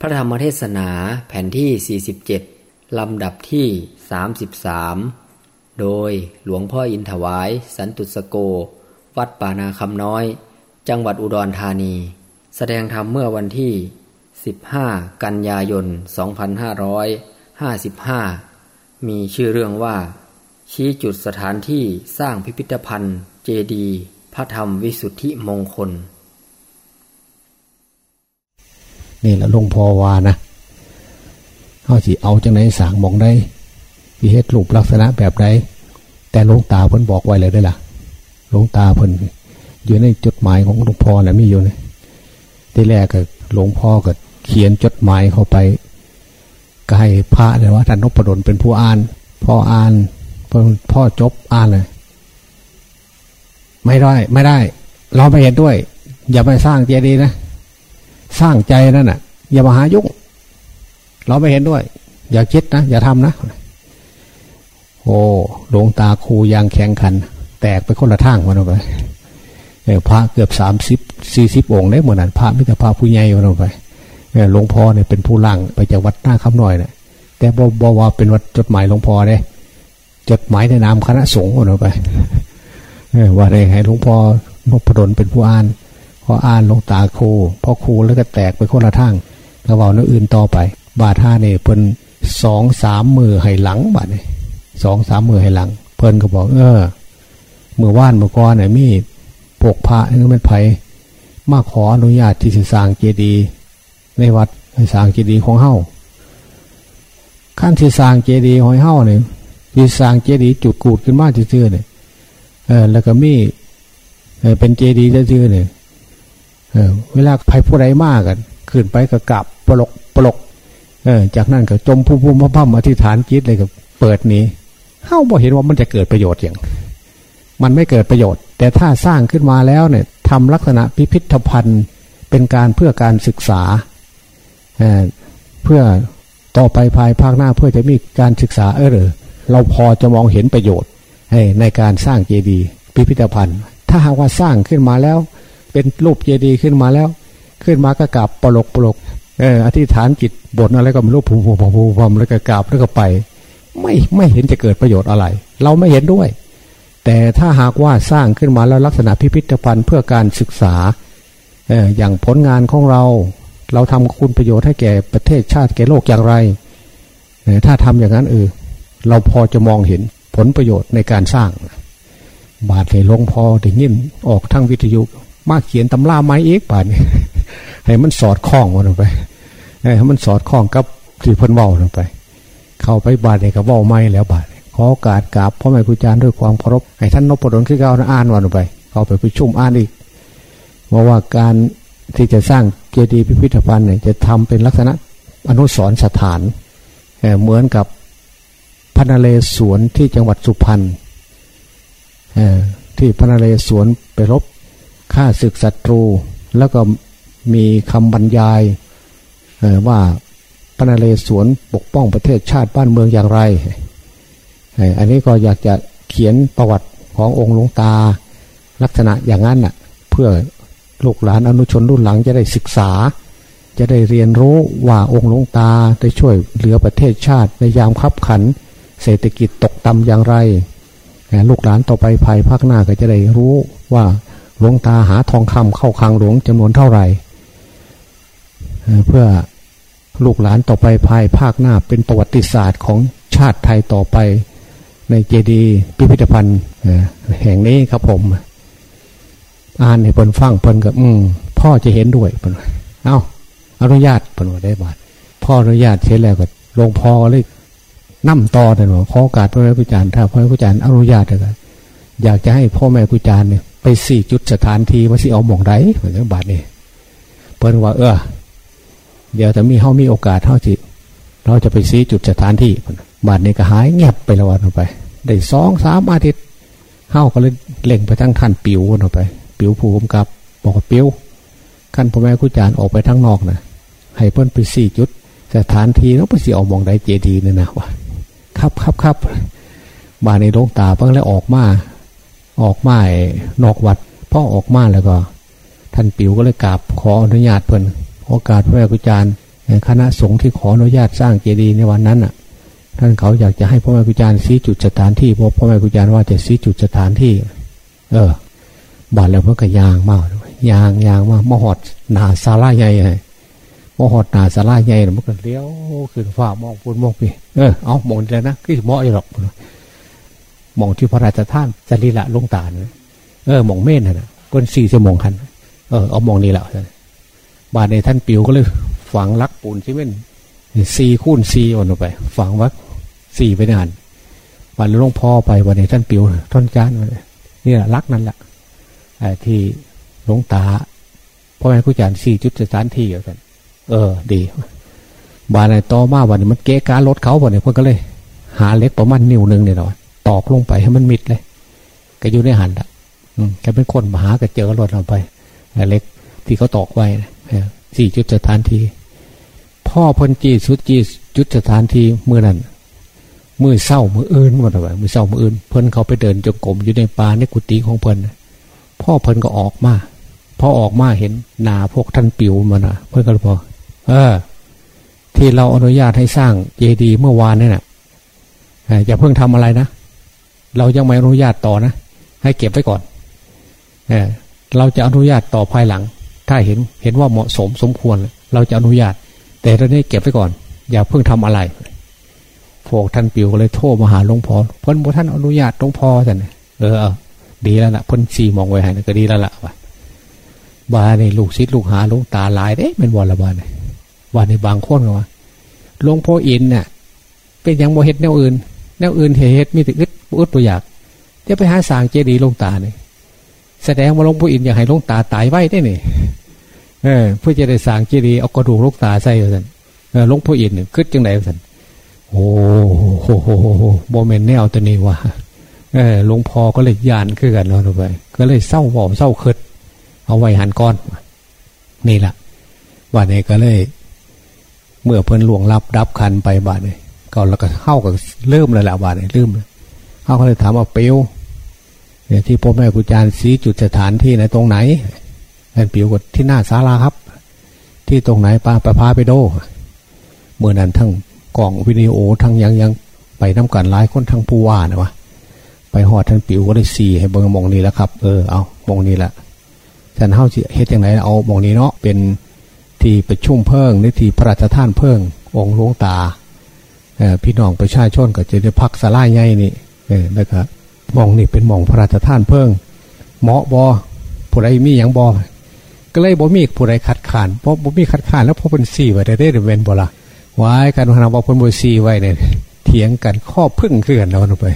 พระธรรมเทศนาแผ่นที่ 47 ลำดับที่ 33 โดยหลวงพ่ออินถวาย สันตุสโก วัดป่านาคำน้อย จังหวัดอุดรธานี แสดงธรรมเมื่อวันที่ 15 กันยายน 2555 มีชื่อเรื่องว่า ชี้จุดสถานที่สร้างพิพิธภัณฑ์ เจดี พระธรรมวิสุทธิมงคล นี่แหละหลวงพ่อวานะเขาสิเอาจังไหนสางมองได้สิเฮ็ดรูปลักษณะแบบใดแต่หลวงตาเพิ่นบอกไว้เลยได้ล่ะหลวงตาเพิ่นอยู่ในจดหมายของหลวงพ่อนะมีอยู่นะที่แรกก็หลวงพ่อก็เขียนจดหมายเข้าไปก็ให้พระเลยว่าท่านนพดลเป็นผู้อ่านพ่ออ่านพ่อจบอ่านเลยไม่ได้ ไม่ได้ เราไม่เห็นด้วย อย่าไปสร้างเจดีย์นะ สร้างใจนั่นน่ะ อย่ามาหายุ่ง เราไม่เห็นด้วย อย่าคิดนะ อย่าทำนะ โอ้หลวงตาครูยางแข็งขัน แตกไปคนละทางมันออกไปพระเกือบสามสิบสี่สิบองค์ได้เหมือนนั้นพระมิตรพระผู้ใหญ่มันออกไปหลวงพ่อเนี่ยเป็นผู้ล่างไปจากวัดหน้าคำหน่อยเนะแต่บอว่าเป็นวัดจดหมายหลวงพ่อเลยจดหมายในนามคณะสงฆ์มันออกไปว่าได้ให้หลวงพ่อนพดลเป็นผู้อ่าน พออ่านลงตาครูพอครูแล้วก็แตกไปคนละทางแล้วเว่าน้อื่นต่อไป บาท่าเนี่ยเพิ่นสองสามมือให้หลังบาดเนี่ยสองสามมือให้หลัง เพิ่นก็บอก เออเมื่อว่านเมื่อก่อนเนี่ยมีปกพระนี่มันไผมาขออนุญาตที่จะสร้างเจดีย์ในวัดให้สร้างเจดีย์ของเฮาขั้นที่สร้างเจดีย์ของเฮาเนี่ยที่สร้างเจดีย์จุดกูดขึ้นมาซื่อเนี่ยเออแล้วก็มีเออเป็นเจดีย์ซื่อเนี่ย เวลาใครผู้ใดมากกันขึ้นไปก็กลับปลกปลกเออจากนั้นก็จมผู้ผู้มาพัมอธิษฐานจิตเลยก็เปิดนี้เฮาบ่เห็นว่ามันจะเกิดประโยชน์อย่าง มันไม่เกิดประโยชน์ แต่ถ้าสร้างขึ้นมาแล้วเนี่ยทำลักษณะพิพิธภัณฑ์เป็นการเพื่อการศึกษาเเพื่อต่อไปภายภาคหน้าเพื่อจะมีการศึกษาเออเราพอจะมองเห็นประโยชน์ในการสร้างเจดีย์พิพิธภัณฑ์ ถ้าหากว่าสร้างขึ้นมาแล้ว เป็นรูปเจดีย์ขึ้นมาแล้ว ขึ้นมาก็กราบปลกปลกเอออธิษฐานจิตบทอะไรก็ไม่รู้ผูผูผูผูพมแล้วก็กราบแล้วก็ไป ไม่ไม่เห็นจะเกิดประโยชน์อะไร เราไม่เห็นด้วย แต่ถ้าหากว่าสร้างขึ้นมาแล้วลักษณะพิพิธภัณฑ์เพื่อการศึกษาเอออย่างผลงานของเรา เราทำคุณประโยชน์ให้แก่ประเทศชาติแก่โลกอย่างไรถ้าทำอย่างนั้นเออเราพอจะมองเห็นผลประโยชน์ในการสร้าง บาทเลยลงพอถึงยินออกทั้งวิทยุ มาเขียนตำราไม้เอกบาทนี่ให้มันสอดคล้องมันไปให้มันสอดคล้องกับที่พ้นเว้าลงไป เข้าไปบาทเนี่ยก็เว้าไม่แล้วบาทขอโอกาสกราบพ่อแม่ครูอาจารย์ด้วยความเคารพให้ท่านนพดลขึ้นเก้าอ่านวันไป เข้าไปประชุมอ่านอีกว่าว่าการที่จะสร้างเจดีย์พิพิธภัณฑ์เนี่ยจะทำเป็นลักษณะอนุสรสถานเหมือนกับพระนเรศวรที่จังหวัดสุพรรณที่พระนเรศวรไปรบ ฆ่าศึกศัตรู แล้วก็มีคำบรรยายว่าพระนเรศวรปกป้องประเทศชาติบ้านเมืองอย่างไร อันนี้ก็อยากจะเขียนประวัติขององค์หลวงตา ลักษณะอย่างนั้นน่ะเพื่อลูกหลานอนุชนรุ่นหลังจะได้ศึกษา จะได้เรียนรู้ว่าองค์หลวงตาได้ช่วยเหลือประเทศชาติในยามขับขัน เศรษฐกิจตกต่ำอย่างไร ลูกหลานต่อไปภายภาคหน้าก็จะได้รู้ว่า หลวงตาหาทองคำเข้าคลังหลวงจำนวนเท่าไหร่ เพื่อลูกหลานต่อไปภายภาคหน้าเป็นประวัติศาสตร์ของชาติไทยต่อไปในเจดีย์พิพิธภัณฑ์แห่งนี้ครับผม อ่านให้เพิ่นฟังเพิ่นกับอืมพ่อจะเห็นด้วยเพิ่นเอาอนุญาตเพิ่นว่าได้บาทพ่ออนุญาตเสร็จแล้วก็ลงพ่อเลยนั่มต่อแต่หนูขอโอกาสพ่อแม่ครูอาจารย์ถ้าพ่อแม่ครูอาจารย์อนุญาตเลยอยากจะให้พ่อแม่ครูอาจารย์เนี่ย ไปสี่จุดสถานที่มาสิเอาหมองไดเหมือนบาทนี่เพิ่นว่า เออ เดี๋ยวแต่มีเขามีโอกาสเท่าที่เราจะไปซีจุดสถานที่บาทนี้ก็หายเงียบไปละวันออกไป ได้สองสามอาทิตย์เข้าก็เลยเล่งไปทั้งท่านปิวออกไป ปิวภูมิกับ บอกว่าปิวขั้นพ่อแม่ครูอาจารย์ออกไปทั้งนอกนะให้เพิ่นไปสี่จุด สถานที่แล้วไปสิเอามองได้เจดีเนี่ยนะวะครับครับครับมาในดวงตาเพิ่งแล้วออกมา ออกมานอกวัดพ่อออกมาแล้วก็ ท่านปิวก็เลยกราบขออนุญาตเพิ่นโอกาสพระอาจารย์คณะสงฆ์ที่ขออนุญาตสร้างเจดีย์ในวันนั้นอะ ท่านเขาอยากจะให้พ่อแม่ครูอาจารย์ชี้จุดสถานที่เพราะพ่อแม่ครูอาจารย์ว่าจะชี้จุดสถานที่ เออบาดแล้วเพื่อก็ยางมากยางยางมากมหอดหนาซาลาใหญ่เลยมหอดหนาซาลาใหญ่มันก็เลี้ยวขึ้นฟ้ามองพูนมองไปเออเอามองเลยนะคือเหมาะอยู่หรอก มองที่พระราชทานจริละลงตาเนี่ยเออมองเม่นนะก้นสี่ชั่วโมงคันเออเอามองนี่แหละบาดในท่านปิวก็เลยฝังลักปูนซีเม่นซีคูณซีอ่อนไปฝังวักสี่ไปนานวันหลวงพ่อไปวันนี้ท่านปิวท่อนจานนี่แหละลักนั่นแหละที่หลวงตาพ่อแม่ครูอาจารย์สี่จุดสถานที่อยู่กันเออ ดีบานในต่อมาวันนี้มันเก๊การรถเขาวันนี้เพื่อนก็เลย หาเล็กประมาณนิ้วหนึ่งเนี่ยหน่อย ตอกลงไปให้มันมิดเลยก็อยู่ในหันละอืมแกเป็นคนมาหาก็เจอรถเราไปเล็กที่เขาตอกไว้สี่จุดสถานที่พ่อพนจีสุดจีจุดสถานที่เมื่อนั้นมือเศร้ามืออื่นหมดเลยมือเศร้ามืออื่นเพิ่นเขาไปเดินจงกรมอยู่ในป่าในกุฏิของเพิ่นพ่อเพิ่นก็ออกมาพอออกมาเห็นนาพวกท่านปิวมันอะ เพื่อนก็บอกเออ ที่เราอนุญาตให้สร้างเจดีย์เมื่อวานนี่น่ะอย่าเพิ่งทำอะไรนะ เรายังไม่อนุญาตต่อนะ ให้เก็บไว้ก่อนเออเราจะอนุญาตต่อภายหลัง ถ้าเห็นเห็นว่าเหมาะสมสมควร เราจะอนุญาต แต่ตอนนี้เก็บไว้ก่อน อย่าเพิ่งทำอะไรพวกท่านปิวก็เลยโทรมาหาหลวงพ่อเพิ่นบอกท่านอนุญาตหลวงพ่อท่านเออดีแล้วล่ะพ่นสีมองไว้ให้ก็ดีแล้วล่ะว่าบาในลูกศิษย์ลูกหาลูกตาลายเด้เป็นวันละบาในวันในบางคนก็ว่าหลวงพ่ออินเนี่ยเป็นยังโมเฮ็ดแนวอื่น แนวอื่นเหตุมีแต่อึดอึดตัวอยากจะไปหาสางเจดีย์ลงตาเนี่ยแสดงว่าหลวงพ่ออินอยากให้ลงตาตายไว้ได้เนี่ยเออเพื่อจะได้สางเจดีย์เอากระดูกลงตาใส่กันหลวงพ่ออินเนี่ยคึดจังไหนกันโอ้โหโมเมนแนวตัวนี้ว่ะเออหลวงพ่อก็เลยยานขึ้นกันเนาะไปก็เลยเศร้าหวอมเศร้าคิดเอาไว้หันก้อน นี่แหละบาดนี้ก็เลย เมื่อเพิ่นหลวงรับรับคันไปบาดนี้ ก็แล้วก็เข้ากับเริ่มเลยละบาดนี้เริ่มเลยเขาก็เลยถามว่าเปียวเนี่ยที่พ่อแม่ครูอาจารย์สีจุดสถานที่ไหนตรงไหนเป็นเปียวกดที่หน้าศาลาครับ ที่ตรงไหนป้าประพาไปโดเมื่อนั้นทั้งกล่องวิดีโอทั้งยังยังไปน้ากันหลายคนทั้งผู้ว่านะวะไปหอดท่านปิวก็เลยสี่ให้เบิ่งมองนี้แล้วครับ เออเอามองนี้แหละท่านเฮาสิเฮ็ดอย่างไรเอามองนี้เนาะเป็นที่ประชุมเพิ่งในที่พระราชทานเพิ่งองค์หลวงตา พี่น้องประชาชนก็จะได้พักสลายใหญ่นี่เออแล้วก็มองนี่เป็นมองพระราชทานเพิ่งเหมาะบอผู้ใดมีอย่างบอก็เลยบ่มีผู้ใดขัดขานเพราะบ่มีขัดขานแล้วพอเป็นสี่ไว้ได้ได้เวนบ่ละวายการพนันบอกเป็นบ่สี่ไว้เนี่ยเถียงกันข้อพึ่งขึ้นแล้วไป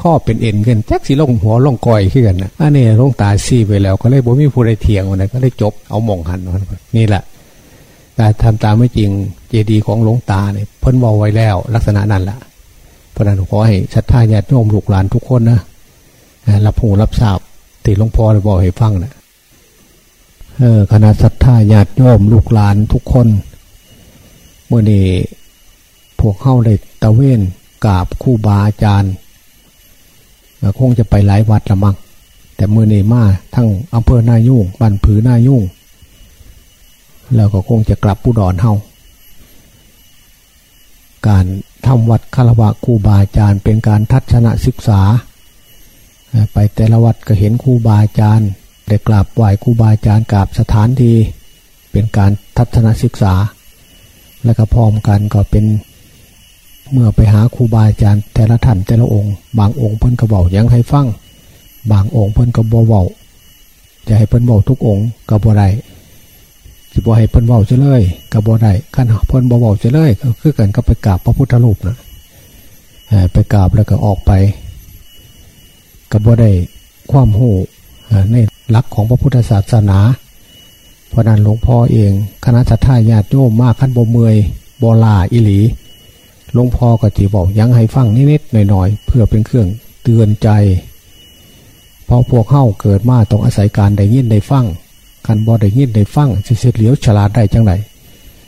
ข้อเป็นเอ็นขึ้นแจ็คสีลงหัวลงกอยเขึ้นนะอันนี้ลงตาซีไปแล้ว ก็เลยบ่มีผู้ใดเถียงวันนั้นก็เลยจบเอามองหันนี่แหละ แต่ทำตามไม่จริงเจดีย์ของหลวงตาเนี่ยพิ่นวอไว้แล้ว ลักษณะนั้นแหละเพราะนั้นขอให้ศรัทธาญาติโยมลูกหลานทุกคนนะรับหูรับทราบติหลวงพ่อบอกให้ฟังนะเออคณะศรัทธาญาติโยมลูกหลานทุกคนเมื่อนี้พวกเข้าได้ตะเวนกราบคู่บาอาจารย์คงจะไปหลายวัดละมังแต่เมื่อเนมาทั้งอำเภอหน้ายุ่งบ้านผือหน้ายุ่ง แล้วก็คงจะกลับผู้ดอนเฮาการทำวัดคารวะครูบาอาจารย์เป็นการทัศนศึกษา ไปแต่ละวัดก็เห็นครูบาอาจารย์ได้กราบไหว้ครูบาอาจารย์กราบสถานที่เป็นการทัศนศึกษา และก็พร้อมกันก็เป็นเมื่อไปหาครูบาอาจารย์แต่ละท่านแต่ละองค์ บางองค์เพิ่นก็บอกยังให้ฟังบางองค์เพิ่นก็บ่เบาจะให้เพิ่นบอกทุกองค์ก็บ่ได้ จะบ่ให้เพิ่นเบาเฉลยก็บ่ได้ขั้นเพิ่นบ่เบาเฉลยก็คือกันก็ไปกราบพระพุทธรูปนะไปกราบแล้วก็ออกไปก็บ่ได้ความหูในหลักของพระพุทธศาสนาเพราะนั้นหลวงพ่อเองคณะสัตยาญาติโยมมากขั้นบ่เมยบ่ลาอิหลีหลวงพ่อก็จะบอกยังให้ฟังนิดๆหน่อยๆเพื่อเป็นเครื่องเตือนใจเพราะพวกเข้าเกิดมาต้องอาศัยการได้ยินได้ฟัง การบอได้ยินได้ฟังจะเฉลียวฉลาดได้จังไร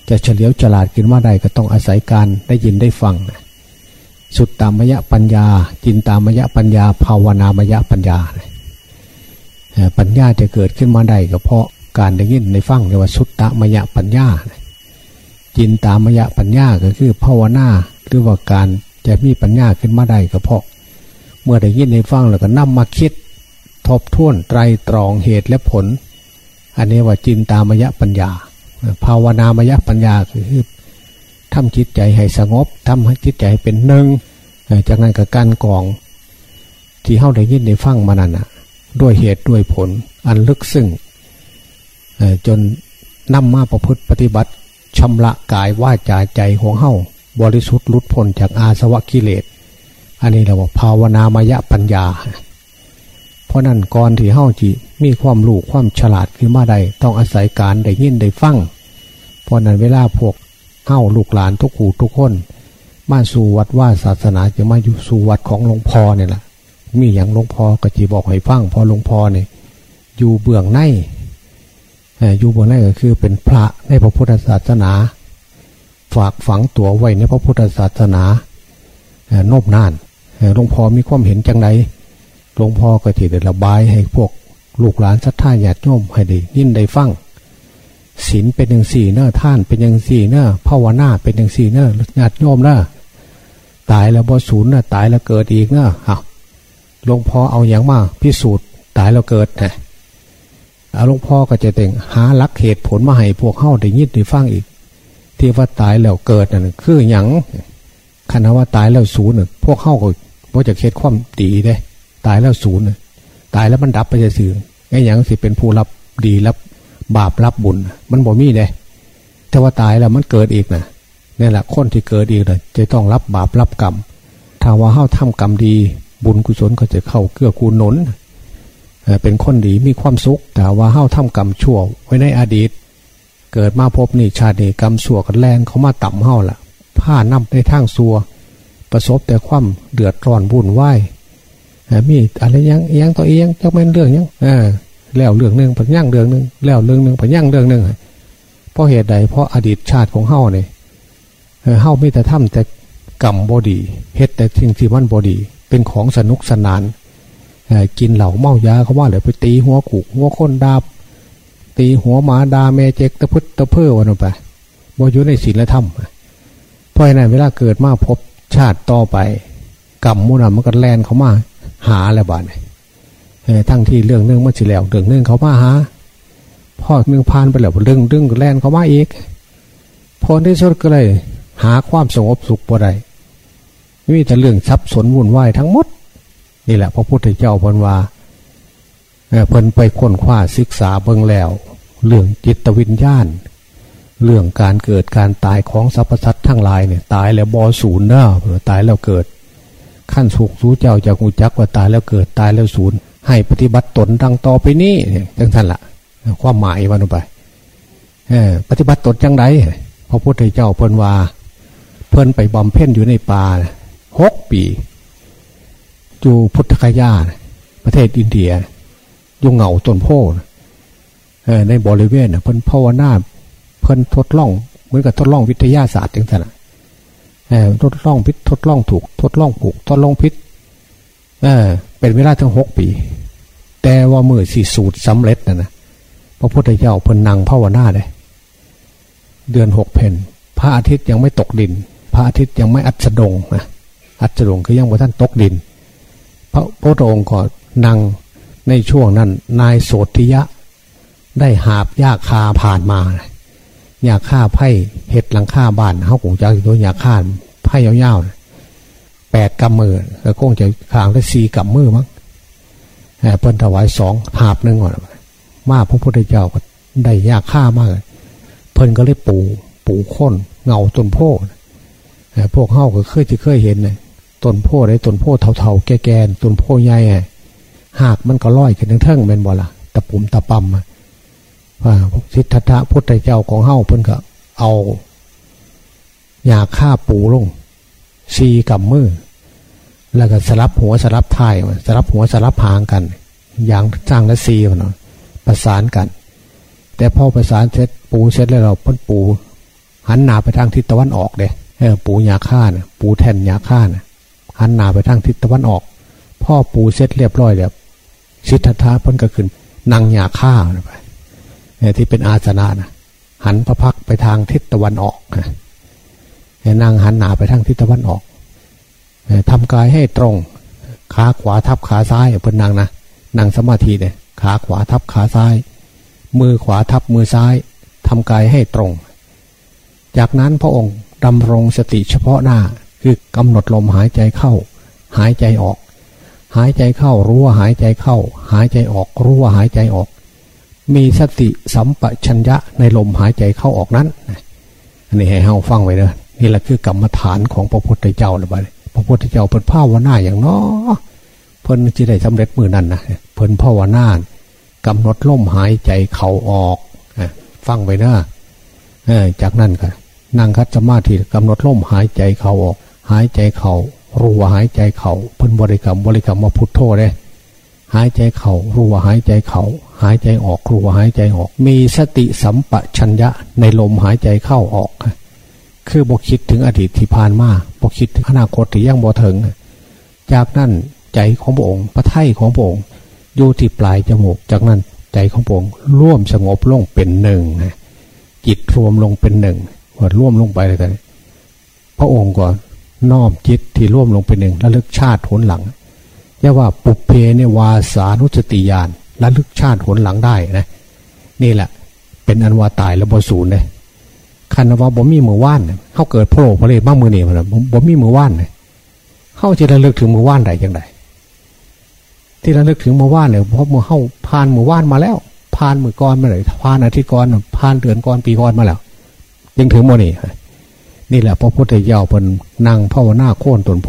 จะเฉลียวฉลาดกินว่าใดก็ต้องอาศัยการได้ยินได้ฟังสุดตามมยะปัญญา จินตามมยะปัญญา ภาวนามยะปัญญา ปัญญาจะเกิดขึ้นมาได้ก็เพราะการได้ยินได้ฟังเรียกว่าสุตตามยะปัญญา จินตามยะปัญญาก็คือภาวนาหรือว่าการจะมีปัญญาขึ้นมาได้ก็เพราะ เมื่อได้ยินในฟังแล้วก็นำมาคิด ทบทวนไตรตรองเหตุและผล อันนี้ว่าจินตามยะปัญญา ภาวนามยะปัญญาคือทำจิตใจให้สงบทำให้จิตใจเป็นหนึ่งจากนั้นกับการกองที่เข้าได้ยินในฟังมานั่นนะด้วยเหตุด้วยผล อันลึกซึ้งจนนำมาประพฤติปฏิบัติชำระกายว่าจาใจของเฮาบริสุทธิ์ลุดพ้นจากอาสวะกิเลส อันนี้เราว่าภาวนามยะปัญญา เพราะนั้นก่อนที่เฮาจีมีความรู้ความฉลาดขึ้นมาได้ต้องอาศัยการได้ยินได้ฟังเพราะนั้นเวลาพวกเฮาลูกหลานทุกขู่ทุกคน มาสู่วัดว่าศาสนาจะมาอยู่สู่วัดของหลวงพ่อเนี่ยแหละมีอย่างหลวงพ่อก็จีบอกให้ฟังพอหลวงพ่อเนี่ยอยู่เบื้องในอยู่บนนั้นก็คือเป็นพระในพระพุทธศาสนา ฝากฝังตัวไว้ในพระพุทธศาสนานบนานหลวงพ่อมีความเห็นจังไร หลวงพ่อก็ที่ได้ระบายให้พวกลูกหลานศรัทธาญาติโยมให้ได้ยินได้ฟังศีลเป็นอย่างสี่เนอะท่านเป็นอย่างสี่เนอะภาวนาเป็นอย่างสี่เนอะญาติโยมเนอะตายแล้วบ่ศูนย์เนอะตายแล้วเกิดอีกเนอะหลวงพ่อเอาอย่างมาพิสูจน์ตายแล้วเกิดนะหลวงพ่อก็จะแต่งหาลักเหตุผลมาให้พวกเข้าได้ยินได้ฟังอีก ที่ว่าตายแล้วเกิดนั่นคืออย่างคณะว่าตายแล้วศูนย์พวกเข้าก็ว่าจะเคสความดีได้ ตายแล้วศูนย์ตายแล้วมันดับไปจะสื่อไอ้อย่างสิเป็นผู้รับดีรับบาปรับบุญ มันบ่มีเลยแต่ว่าตายแล้วมันเกิดอีกนะนี่แหละคนที่เกิดอีกเลยจะต้องรับบาปรับกรรมถ้าว่าเข้าทำกรรมดี บุญกุศลก็จะเข้าเกื้อกูลหนุนเป็นคนดีมีความสุข แต่ว่าเฮ้าทำกรรมชั่วไว้ในอดีต เกิดมาพบนี่ชาตินี้กรรมชั่วกันแรงเขามาต่ำเฮ้าล่ะผ้านำในทางซัวประสบแต่ความเดือดร้อนวุ่นวาย มีอะไรยังยังตัวเองจะเป็นเรื่องยังแล้วเรื่องหนึ่งผันย่างเรื่องหนึ่งแล้วเรื่องหนึ่งผันย่างเรื่องหนึ่งเพราะเหตุใดเพราะอดีตชาติของเฮ้าเนี่ยเฮ้าไม่แต่ทำแต่กรรมบอดีเฮ็ดแต่สิ่งที่มันบอดี เป็นของสนุกสนานกินเหล่าเมายาเขาว่าเลยไปตีหัวขู่หัวคนดาบ ตีหัวหมาดาเมเจกตะพุตตะเพื่อวันไปบ่อยู่ในศีลธรรมเพราะนั้นเวลาเกิดมาพบชาติต่อไปกรรมมุนามันก็แลนเขามา หาอะไรบ้างทั้งที่เรื่องเนึงมันสิแล้วเรื่องเนึงเขามาหาพ่อเมืองพานไปแล้วเรื่องเรื่องแลนเขามาอีกพอที่สุดก็เลย หาความสงบสุขบ่ได้มีแต่เรื่องทรัพย์สนวุ่นวายทั้งหมด นี่แหละพระพุทธเจ้าพันว่าเพิ่นไปค้นคว้าศึกษาเบิ่งแล้ว เรื่องจิตวิญญาณ เรื่องการเกิดการตายของสรรพสัตว์ทั้งหลายเนี่ยตายแล้วบอศูนย์เนอะตายแล้วเกิด ขั้นสุขสู้เจ้าจากหูจักว่าตายแล้วเกิดตายแล้วศูนย์ให้ปฏิบัติตนดังต่อไปนี้จังท่านละความหมายวันไปปฏิบัติตนจังไรพระพุทธเจ้าเพิ่นว่า เพิ่นไปบำเพ็ญอยู่ในป่าหกปีอยู่พุทธคยาประเทศอินเดียยุ่งเหงาต้นโพในบริเวณเพิ่นภาวนาเพิ่นทดลองเหมือนกับทดลองวิทยาศาสตร์อย่างนั้น ทดลองพิษทดลองถูก ทดลองผูกทดลองพิษเออเป็นเวลาทั้งหกปี แต่ว่ามือสี่สูตรสำเร็จนะนะพระพุทธเจ้าเพิ่นนั่งภาวนาเลยเดือนหกเพนพระอาทิตย์ยังไม่ตกดิน พระอาทิตย์ยังไม่อัสดงนะอัสดงคือยังว่าท่านตกดิน พระพุทธองค์ก็นั่งในช่วงนั้น นายโสธิยะ ได้หาบยาคาผ่านมา ยาฆ่าไพ่เห็ดหลังฆ่าบ้านเขาคงจะตัวยาฆ่าไพ่ยาวๆแปดกำมือแล้วคงจะขางได้สี่กำมือมั้งเพิ่นถวายสองหาบหนึ่งก่อนมาพระพุทธเจ้าก็ได้ยาฆ่ามากเพิ่นก็เลยปูปูค้นเงาต้นโพพวกเข้าก็เคยจะเคยเห็นเลยต้นโพได้ต้นโพเท่าๆแก่ๆต้นโพใหญ่หากมันก็ลอยขึ้นทั้งเทิงเป็นบ่ละตะปุ่มตะปั๊มว่า สิทธัตถะพุทธเจ้าของเฮาเพิ่นก็เอายาฆ่าปูลงซีกับมือ แล้วก็สลับหัวสลับท้ายสลับหัวสลับหางกัน อย่างจ้างและซีมันประสานกัน แต่พอประสานเสร็จปูเสร็จแล้วเราพ้นปู หันหน้าไปทางทิศตะวันออกเด้เออปูยาฆ่านะปูแทนยาฆ่านะหันหน้าไปทางทิศตะวันออก พ่อปูเสร็จเรียบร้อยแล้วสิทธัตถะพ้นก็ขึ้นนั่งหยาข้าไป ที่เป็นอาสนะนะหันพระพักไปทางทิศตะวันออกนั่งหันหนาไปทางทิศตะวันออกทำกายให้ตรง ขาขวาทับขาซ้ายเพิ่นนั่งนะนั่งสมาธิเนี่ยขาขวาทับขาซ้าย มือขวาทับมือซ้ายทำกายให้ตรง จากนั้นพระองค์ดำรงสติเฉพาะหน้าคือกำหนดลมหายใจเข้า หายใจออก หายใจเข้ารู้ว่าหายใจเข้า หายใจออกรู้ว่าหายใจออก มีสติสัมปชัญญะในลมหายใจเข้าออกนั้นอันนี้ให้เฮาฟังไว้เด้อนี่แหละคือกรรมฐานของพระพุทธเจ้าเลยบ้พระพุทธเจ้าเป็นภาวนาอย่างน้อเพิ่นจะได้สำเร็จมือนั้นนะเพิ่นภาวนากำหนดลมหายใจเข่าออกฟังไปนะจากนั้นก็นั่งคัดสมาธิกำหนดลมหายใจเข่าออก หายใจเข่ารู้ว่าหายใจเข่าเพิ่นบริกรรมบริกรรมมาพุทโธเลย หายใจเข่ารู้ว่าหายใจเข่าหายใจออกรู้ว่าหายใจออก มีสติสัมปชัญญะในลมหายใจเข้าออก คือบกคิดถึงอดีตที่ผ่านมาบกคิดถึงอนาคตที่ยังบ่ถึง จากนั้นใจของพระองค์พระไถ่ของพระองค์อยู่ที่ปลายจมูก จากนั้นใจของพระองค์ร่วมสงบลงเป็นหนึ่งจิตรวมลงเป็นหนึ่งว่าร่วมลงไปเลยกันพระองค์ก็น้อมจิตที่ร่วมลงเป็นหนึ่งระลึกชาติผลหลัง เรียกว่าปุเพเนวาสานุสติญาณระลึกชาติผลหลังได้นะ นี่แหละ เป็นอันว่าตายแล้วบสูนเลยคันว่าบ่มีมือว่านเขาเกิดโผล่พระเลยบ้างมือเนี่มันบ่มีมือว่านเลยเขาจะระลึกถึงมือว่านได้ยังไงที่ระลึกถึงมือว่านเนี่ยเพราะมือเข้าผ่านมือว่านมาแล้วผ่านมือก่อนมาเลยผ่านอาทิตย์ก่อนผ่านเดือนก่อนปีก่อนมาแล้ว ยังถึงโมนี่นี่แหละพระพุทธเจ้าเป็นนั่งภาวนาโค่นตนโพ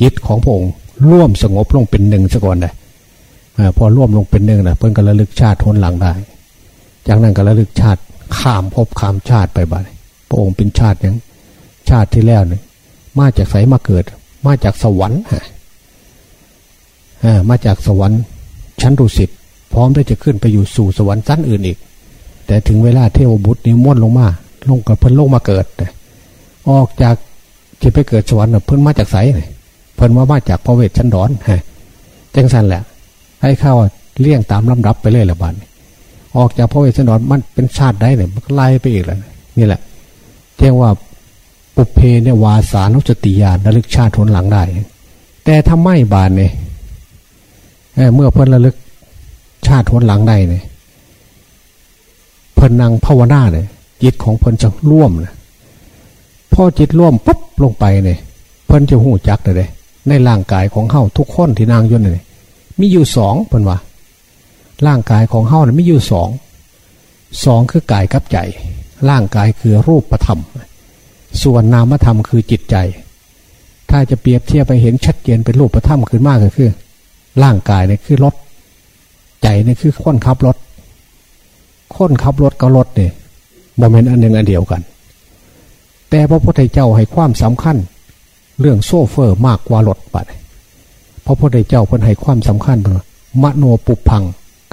จิตของพระองค์ ร่วมสงบลงเป็นหนึ่งซะก่อนเลยพอร่วมลงเป็นหนึ่งนะเพิ่อนก็ระลึกชาติทนหลังได้ จากนั้นก็ระลึกชาติข้ามภพข้ามชาติไปบ้างพระองค์เป็นชาติยังชาติที่แล้วเนี่ยมาจากไสมาเกิด มาจากสวรรค์ฮะมาจากสวรรค์ชั้นดุสิตพร้อมที่จะขึ้นไปอยู่สู่สวรรค์ชั้นอื่นอีก แต่ถึงเวลาเทวบุตรนิมนต์ลงมา ลงกับเพิ่นลงมาเกิดออกจากจะไปเกิดสวรรค์เพิ่นมาจากไสเนี่ย พิ่นว่ามาจากพระเวทชั้นดอนฮะจังสันแหละ ให้เข้าเลี่ยงตามลำดับไปเลยละบาทออกจากพระเวทชั้นดอนมันเป็นชาติได้เนี่ยมันไล่ไปอีกแล้วนี่แหละเรียกว่าปุเพเนวาสานุสติญาณระลึกชาติทนหลังได้ แต่ถ้าไม่บานเนี่ยเมื่อเพิ่นระลึกชาติทนหลังได้เนี่ยเพิ่นนั่งภาวนาเนี่ยจิตของเพิ่นจะร่วมนะพอจิตร่วมปุ๊บลงไปเนี่ยเพิ่นจะหูจักเลย ในร่างกายของเฮาทุกคนที่นางยนเนี่มีอยู่สองเพิ่นว่าร่างกายของเฮานี่มีอยู่สองสองคือกายกับใจ ร่างกายคือรูปธรรม ส่วนนามธรรมคือจิตใจ ถ้าจะเปรียบเทียบไปเห็นชัดเจนเป็นรูปธรรมขึ้นมากก็คือ ร่างกายเนี่ยคือรถ ใจเนี่ยคือคนขับรถคนขับรถกับรถเนี่ยบ่แม่นอันหนึ่งอันเดียวกัน แต่พระพุทธเจ้าให้ความสำคัญ เรื่องโซเฟอร์มากกว่ารถไปพราะพุทธเจ้าเพิ่นให้ความสำคัญมโนปุพพัง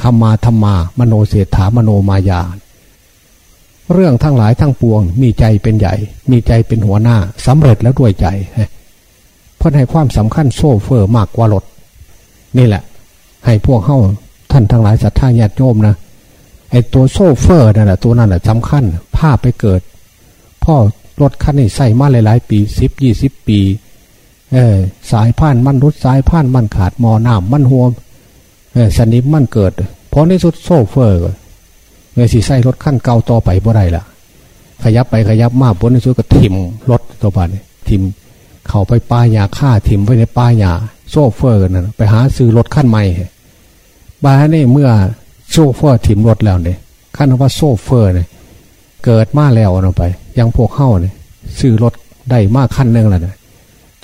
คมาธัมมา มโนเสฏฐามโนมยา เรื่องทั้งหลายทั้งปวง มีใจเป็นใหญ่ มีใจเป็นหัวหน้าสำเร็จแล้วด้วยใจเพื่อให้ความสำคัญโซเฟอร์มากกว่ารถนี่แหละ ให้พวกเข้าท่านทั้งหลายศรัทธาญาติโยมนะไอ้ตัวโซเฟอร์นั่นแหละตัวนั่นแหละสำคัญภาพไปเกิด พ่อ รถคันนี้ใส่มาหลาย ๆ ปีสิบยี่สิบปี เออสายผ่านมันรุดสายผ่านมันขาดมอน้ำมันหัวเออสนิมมันเกิดเพราะในสุดโซเฟอร์เมื่อสีใส่รถขั้นเก่าต่อไปบ่ได้ละขยับไปขยับมาบนในสุดก็ทิมรถตัวไปทิมเข้าไปป้ายาฆ่าทิมไปในป้ายาโซเฟอร์นั่นไปหาซื้อรถขั้นใหม่บ้านนี่เมื่อโซเฟอร์ถิ่มรถแล้วเนี่ยขั้นว่าโซเฟอร์เนี่ย เกิดมาแล้วเราไป ยังพวกเข้าเนี่ยซื้อรถได้มากขั้นหนึ่งแล้วเนี่ย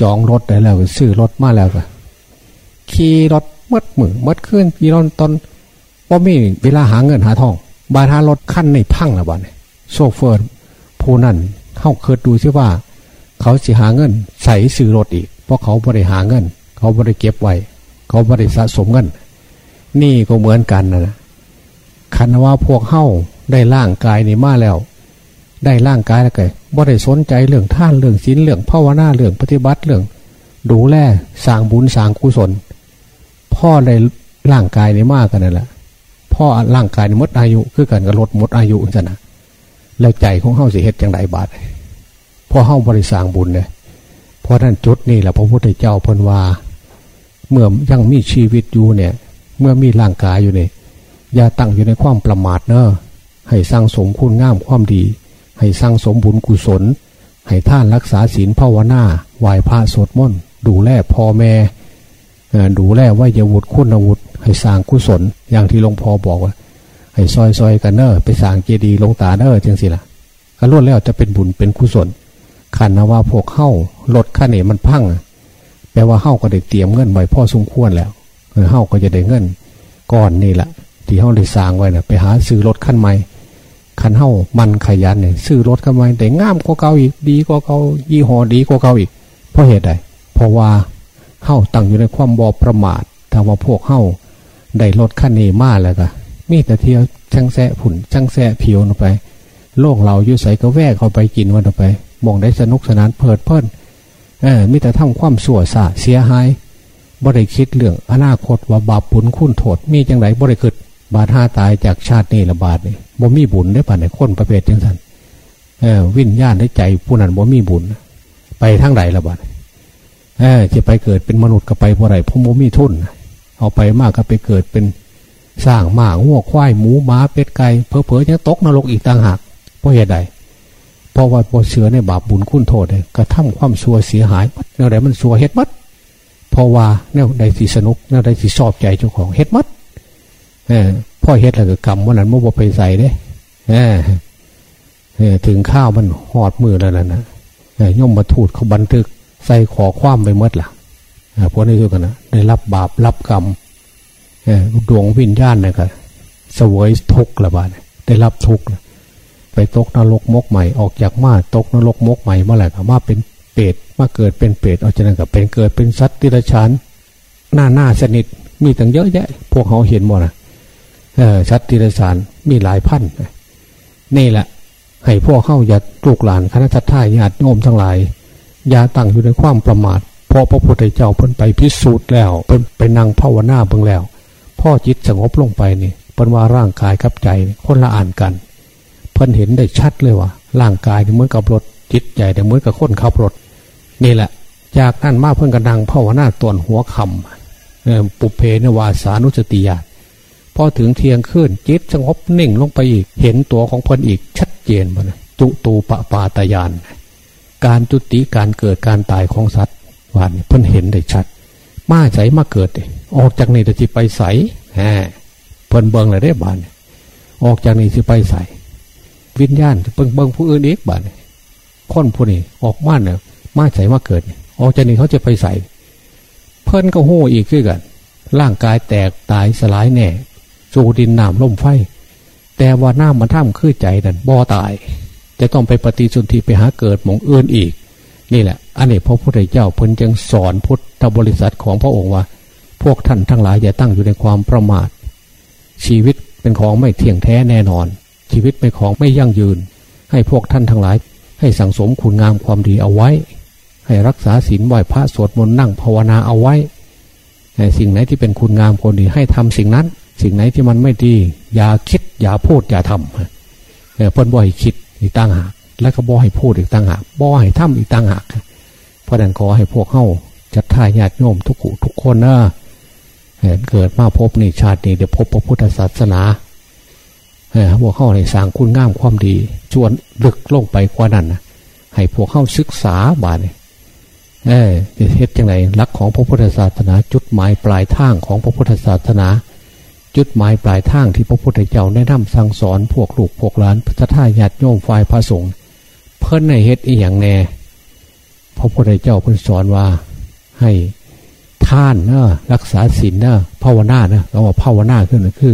จองรถได้แล้วซื้อรถมาแล้วก็ขี่รถมัดมือมัดขึ้นขี่รถตอนว่ามีเวลาหาเงินหาทอง บาทารถขั้นในพังแล้วบ้านโซเฟอร์ผู้นั้นเข้าเคยดูซิว่า เขาสิหาเงินใส่ซื้อรถอีก เพราะเขาบริหาเงิน เขาบริเก็บไว้เขาบริสะสมเงิน นี่ก็เหมือนกันนะคันว่าพวกเข้า ได้ร่างกายนี่มาแล้ว ได้ร่างกายแล้วไงบ่ได้สนใจเรื่องท่านเรื่องศีลเรื่องภาวนาเรื่องปฏิบัติเรื่อง ดูแลสร้างบุญสร้างกุศล พ่อได้ร่างกายนี่มากกันนั่นแหละพ่อร่างกายนี่มดอายุคือกันกับลดมดอายุจะนะแล้วใจของเฮาสิเฮ็ดจังไดบาดพอเฮาบริสางบุญเนี่ยเพราะนั้นจุดนี่แหละพระพุทธเจ้าพนว่าเมื่อยังมีชีวิตอยู่เนี่ย เมื่อมีร่างกายอยู่เนี่ยอย่าตั้งอยู่ในความประมาทเนอะ ให้สร้างสมคุณงามความดี ให้สร้างสมบุญกุศล ให้ท่านรักษาศีลภาวนาไหว้พระสวดมนต์ดูแลพ่อแม่ดูแลว่ายาวุธคุณวุธ ให้สร้างกุศล อย่างที่หลวงพ่อบอกว่า ให้ซอยซอยกันเนอไปสร้างเจดีย์ลงตาเนอจังสิละ่ะก็ล้วนแล้วจะเป็นบุญเป็นกุศลขันนะว่าพวกเข้ารถขั้นเอมันพังแปลว่าเข้าก็ได้เตรียมเงินไว้พ่อสมควรแล้วเข้าก็จะได้เงินก้อนนี่แหละที่เข้าได้สร้างไว้นะไปหาซื้อรถขั้นใหม่ คันเข้ามันขยันเนี่ยซื้อรถขั้นใหม่แต่งามกว่าเก่าอีกดีกว่าเก่ายี่ห้อดีกว่าเก่าอีก เพราะเหตุใดเพราะว่าเข้าตั้งอยู่ในความบอประมาทถ้าว่าพวกเข้าได้รถขั้นนี้มาแล้วก็มีแต่เที่ยวช่างแสะผุนช่างแสะผิวลงไป โลกเราอยู่ใส่ก็แวกเข้าไปกินวันไป มองได้สนุกสนานเพลิดเพลินเออมิแต่ทำความสั่วสะเสียหายบ่ได้คิดเรื่องอนาคตว่าบาปบุญคุณโทษมีจังไรบ่ได้คิด บาดห้าตายจากชาตินี้ละบาทนี่บ่มีบุญได้ป่ะในคนประเภทจังสันเออวิญญาณได้ใจผู้นั้นบ่มีบุญ ไปทั้งไหนละบาทเออจะไปเกิดเป็นมนุษย์ก็ไปบ่ไรเพราะบ่มีทุนเอาไปมากก็ไปเกิดเป็นสร้างหมาหัวควายหมูหมาเป็ดไก่เพอเพอยังตกนรกอีกต่างหากเพราะเหตุใดเพราะว่าบ่เสือในบาปบุญคุณโทษเลยกระทำความชัวเสียหายแนวใดมันชัวเฮ็ดมัดเพราะว่าแนวใดสีสนุกแนวใดสีชอบใจเจ้าของเฮ็ดมัด พ่อเฮ็ดแล้วก็กรรมวันนั้นมั่ไปใส่เด้ถึงข้าวมันหอดมือแล้วนะนะย่อมมาถูดเขาบันทึก ใส่ขอความไปมดล่ะพวกนี้คือกันนะได้รับบาปรับกรรมดวงวิญญาณนะครับสวยทุกข์ละบาดได้รับทุกข์ไปตกนรกมกใหม่ออกจากมาตกนรกมกใหม่เมื่อไหร่ก็มาเป็นเปรตมาเกิดเป็นเปรตเอาจนั้นกับเป็นเกิดเป็นสัตว์ติรชานหน้าหน้าสนิทมีตั้งเยอะแยะ พวกเขาเห็นหมดนะ เออสัตว์ติรชานมีหลายพันนี่แหละให้พวกเข้าอย่าลูกหลานคณะทัายญาติโยมทั้งหลายอย่าตั้งอยู่ในความประมาทเพราะพระพุทธเจ้าเพิ่นไปพิสูจน์แล้วเพิ่นไปนั่งภาวนาเบิ่งแล้ว พ่อจิตสงบลงไปนี่เพิ่นว่าร่างกายกับใจคนละอ่านกัน เพิ่นเห็นได้ชัดเลยว่าร่างกายเหมือนกับรถจิตใจเหมือนกับคนขับรถ นี่แหละ จากนั้นมาเพิ่นกระดังภาวนาตวนหัวคำปุเพนวาสานุสติญาต พอถึงเทียงขึ้นจิตสงบนิ่งลงไปอีก เห็นตัวของเพิ่นอีกชัดเจนบ่นจุตูปปาตยาน การจุติการเกิดการตายของสัตว์วันเพิ่นเห็นได้ชัด มาใสมาเกิด ออกจากนี่จะไปใสแหมเพิ่นเบิงเลยได้บานออกจากนี่จะไปใสวิญญาณเบิ่งเบิ่งผู้อื่นอีกบ้านคนผู้นี้ออกมาเนี่ยมาใส่มาเกิด ออกจากนี้เขาจะไปใส่เพิ่นก็โห่อีกขึ้นกันร่างกายแตกตายสลายแน่ สู่ดินน้ำลมไฟ แต่ว่าน้ามันท่ามคือใจนั่นบ่อตาย จะต้องไปปฏิสุนธิไปหาเกิดหมองอื่นอีก นี่แหละ อันนี้พระพุทธเจ้าเพิ่นจึงสอนพุทธบริษัทของพระองค์ว่า พวกท่านทั้งหลายอย่าตั้งอยู่ในความประมาท ชีวิตเป็นของไม่เที่ยงแท้แน่นอน ชีวิตเป็นของไม่ยั่งยืน ให้พวกท่านทั้งหลาย ให้สั่งสมคุณงามความดีเอาไว้ ให้รักษาศีลไหวพระสวดมนต์นั่งภาวนาเอาไว้สิ่งไหนที่เป็นคุณงามความดีให้ทำสิ่งนั้น สิ่งไหนที่มันไม่ดี อย่าคิด อย่าพูดอย่าทำเพิ่นบ่ให้คิดอีกตั้งหากแล้วก็บ่ให้พูดอีกตั้งหากบ่ให้ทำอีกตั้งหากเพราะนั้นขอให้พวกเข้าจัดท่าญาติโยมทุกขุทุกคนนะเกิดมาพบในชาตินี้เดี๋ยวพบพระพุทธศาสนาพวกเข้าในสร้างคุณงามความดีชวนลึกลงไปกว่านั้นนะให้พวกเข้าศึกษาบาเนี่ยเออเฮ็ดจังไรลักของพระพุทธศาสนา จุดหมายปลายทางของพระพุทธศาสนา จุดหมายปลายทางที่พระพุทธเจ้าแนะนำสั่งสอนพวกลูกพวกหลานพระท่าญาติโยมฝ่ายพระสงฆ์เพิ่นในเฮ็ดอีอย่างแน่พระพุทธเจ้าเพิ่นสอนว่าให้ท่านเนะรักษาศีลเนะภาวนาเนะเราว่าภาวนาขึ้นคือ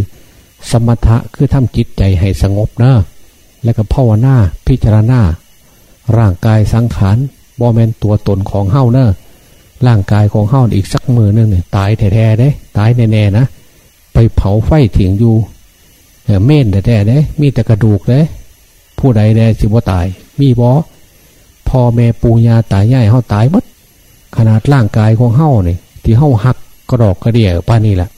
สมถะคือทำจิตใจให้สงบนะแล้วก็ภาวนาพิจารณาร่างกายสังขารบอมเมนตัวตนของเฮ้าเนอะร่างกายของเฮ้าอีกสักมือนึงเนี่ยตายแท้ๆเด้ ตายแน่ๆนะไป เผาไฟถิงอยู่เม่นแท้ๆเด้มีแต่กระดูกเด้ผู้ใดแด้สิบ่ตาย มีบอพ่อแม่ปู่ย่าตายใหญ่เฮาตายมัดขนาดร่างกายของเฮาเนี่ยที่เฮาหักกระดอกกระเดี่ยป้านี่แหละ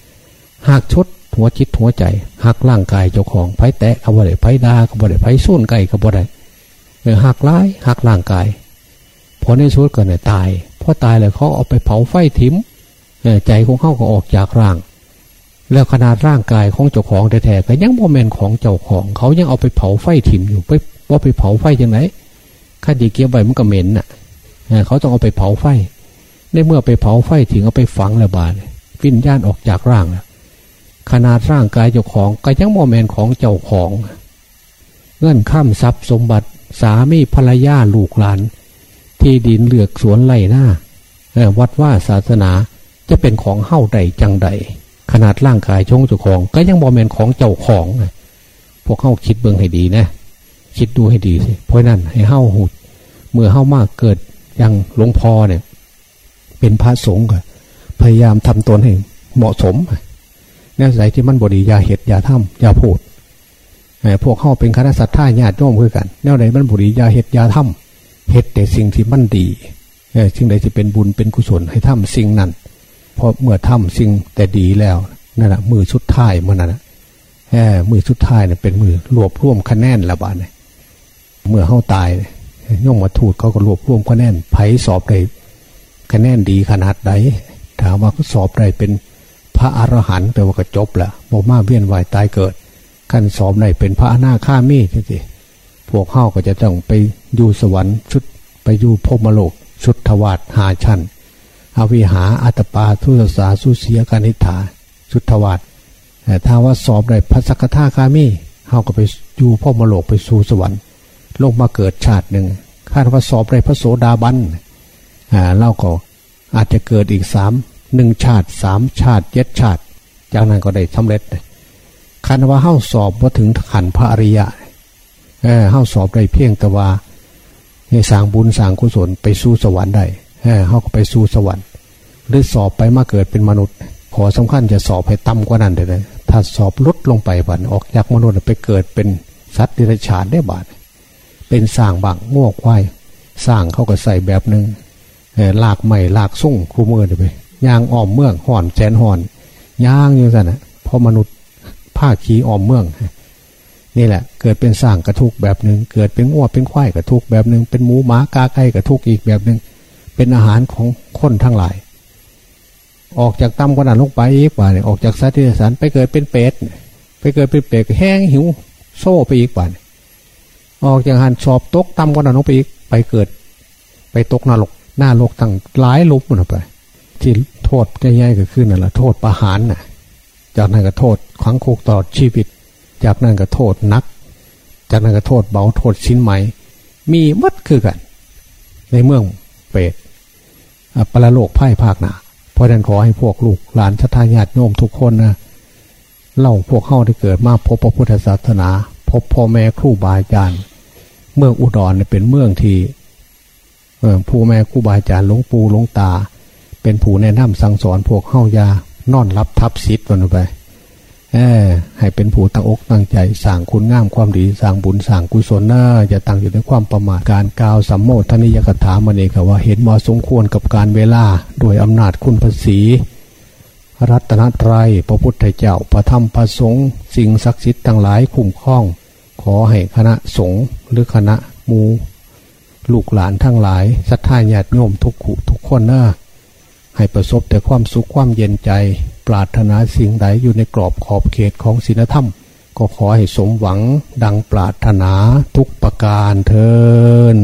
หักชดหัวจิตหัวใจหักร่างกายเจ้าของไผ่แตะเขาบ่ได้ไผ่ดาเขาบ่ได้ไผ่ส้นไก่เขาบ่ได้เออหักร้ายหักร่างกายพอในสุดก็เนี่ยตายพอตายเลยเขาเอาไปเผาไฟทิมใจของเขาก็ออกจากร่าง แล้วขนาดร่างกายของเจ้าของแท้ๆก็ยังโมเมนต์ของเจ้าของ เขายังเอาไปเผาไฟทิมอยู่ไปว่าไปเผาไฟยังไงข้าดีเกียบใบมันก็เหม็นน่ะเขาต้องเอาไปเผาไฟในเมื่อไปเผาไฟถึงเอาไปฝังระบาดวิญญาณออกจากร่างแล้วขนาดร่างกายเจ้าของก็ยังโมเมนต์ของเจ้าของ เงื่อนข้ามทรัพย์สมบัติสามีภรรยาลูกหลาน ที่ดินเหลือกสวนไร่หน้าวัดว่าศาสนาจะเป็นของเฮ้าใดจังใด ขนาดร่างกายชงจ้าของ ก็ยังโมเมนของเจ้าของพวกเข้าคิดเบื้องให้ดีนะ คิดดูให้ดีสิเพราะนั้นให้เฮ้าหุดเมื่อเฮ้ามากเกิดยังหลวงพ่อเนี่ย เป็นพระสงฆ์ก็พยายามทำตนให้เหมาะสมแนวใสที่มันบดียาเห็ดยาถ้ำยาพูดพวกเข้าเป็นคณะสัตยาญาติโยมคือกันแนวไหนมันบดียาเห็ดยาถ้ำเห็ดแต่สิ่งที่มันดีสิ่งใดที่เป็นบุญเป็นกุศลให้ทำสิ่งนั้น พอเมื่อทำสิ่งแต่ดีแล้วนั่นแหะมือชุดท้ายมันนั่นแหะมือชุดท้ายเนี่ยเป็นมือรวบรวมคะแนนละบาทเนี่ยเมื่อเข้าตายย่อมมาทูดเขาก็รวบรวมคะแนนไผสอบได้คะแนนดีขนาดใดถามว่าเขาสอบได้เป็นพระอรหันต์แต่ว่าก็จบละโมมาเวียนวายตายเกิดขั้นสอบได้เป็นพระอนาคามีสิพวกเข้าก็จะต้องไปอยู่สวรรค์ชุดไปอยู่พมโลกชุดทวารหาชั้น อวิหาอัตปาทุสสาสุเสียกานิฐาชุดทวารแต่ถ้าว่าสอบได้พระสกทาคามีเข้าก็ไปอยู่พ่อมาโลกไปสู่สวรรค์ลงมาเกิดชาติหนึ่งคาดว่าสอบได้พระโสดาบันอ่าเล่าก็อาจจะเกิดอีกสามหนึ่งชาติสามชาติเจ็ดชาติ จากนั้นก็ได้สำเร็จคันว่าเข้าสอบว่าถึงขันพระอริยะเออเข้าสอบได้เพียงแต่ว่าสร้างบุญสร้างกุศลไปสู่สวรรค์ได้ เออเขาก็ไปสู่สวรรค์ หรือสอบไปมาเกิดเป็นมนุษย์ ขอสำคัญจะสอบให้ต่ำกว่านั้นเลยถ้าสอบลดลงไปบันออกจากมนุษย์ไปเกิดเป็นสัตว์ดิรัจฉานได้บาดเป็นสร้างบังงวกไว้สร้างเขาก็ใส่แบบหนึ่งลากใหม่ลากสุ่งคู่มือไปยางอ้อมเมืองห่อนแสนห่อนย่างอยู่สันนะพอมนุษย์ผ้าขีอ้อมเมืองนี่แหละ เกิดเป็นสร้างกระทุกแบบหนึ่งเกิดเป็นง้วเป็นควายกระทุกแบบหนึ่งเป็นหมูหมากาไก่กระทุกอีกแบบหนึ่ง เป็นอาหารของคนทั้งหลาย ออกจากตำกระดานลงไปอีกว่าเนี่ยออกจากสัตว์ที่สันไปเกิดเป็นเป็ดไปเกิดเป็นเป็ดแห้งหิว โซ่ไปอีกว่าออกจากหันสอบตกตำกระดานลงไปอีกไปเกิด ไปตกนรกหน้าโลกตั้งหลายลุบมันไป ที่โทษใหญ่ๆก็คือนั่นแหละโทษประหารน่ะ จากนั้นก็โทษขังคุกตลอดชีวิต จากนั้นก็โทษนัก จากนั้นก็โทษเบาโทษชิ้นใหม่มีมัดคือกัน ในเมืองเปรต ปรโลกไพ่ภาคหนาเพราะนั้นขอให้พวกลูกหลานชาตาญาติโยมทุกคนนะเล่าพวกเข้าที่เกิดมาพบพระพุทธศาสนา พบพ่อแม่ครูบาอาจารย์เมืองอุดรเป็นเมืองที่ผู้แม่ครูบาอาจารย์หลวงปู่หลวงตา เป็นผู้แนะนำสั่งสอนพวกเข้ายานอนรับทับซิดกันไป ให้เป็นผู้ตั้งอกตั้งใจสั่งคุณงามความดีสั่งบุญสั่งกุศลน่าตั้งอยู่ในความประมาทการกล่าวสัมโมทนิยกถามันเองว่าเห็นเหมาะสมควรกับการเวลาโดยอำนาจคุณภาษีรัตนตรัยพระพุทธเจ้าพระธรรมพระสงฆ์สิ่งศักดิ์สิทธิ์ทั้งหลายคุ้มครอง ขอให้คณะสงฆ์หรือคณะมูลูกหลานทั้งหลายศรัทธาญาติโยมทุกขุทุกคนน่า ให้ประสบแต่ความสุขความเย็นใจ ปรารถนาสิ่งใดอยู่ในกรอบขอบเขตของศีลธรรม ก็ขอให้สมหวังดังปรารถนาทุกประการเทิน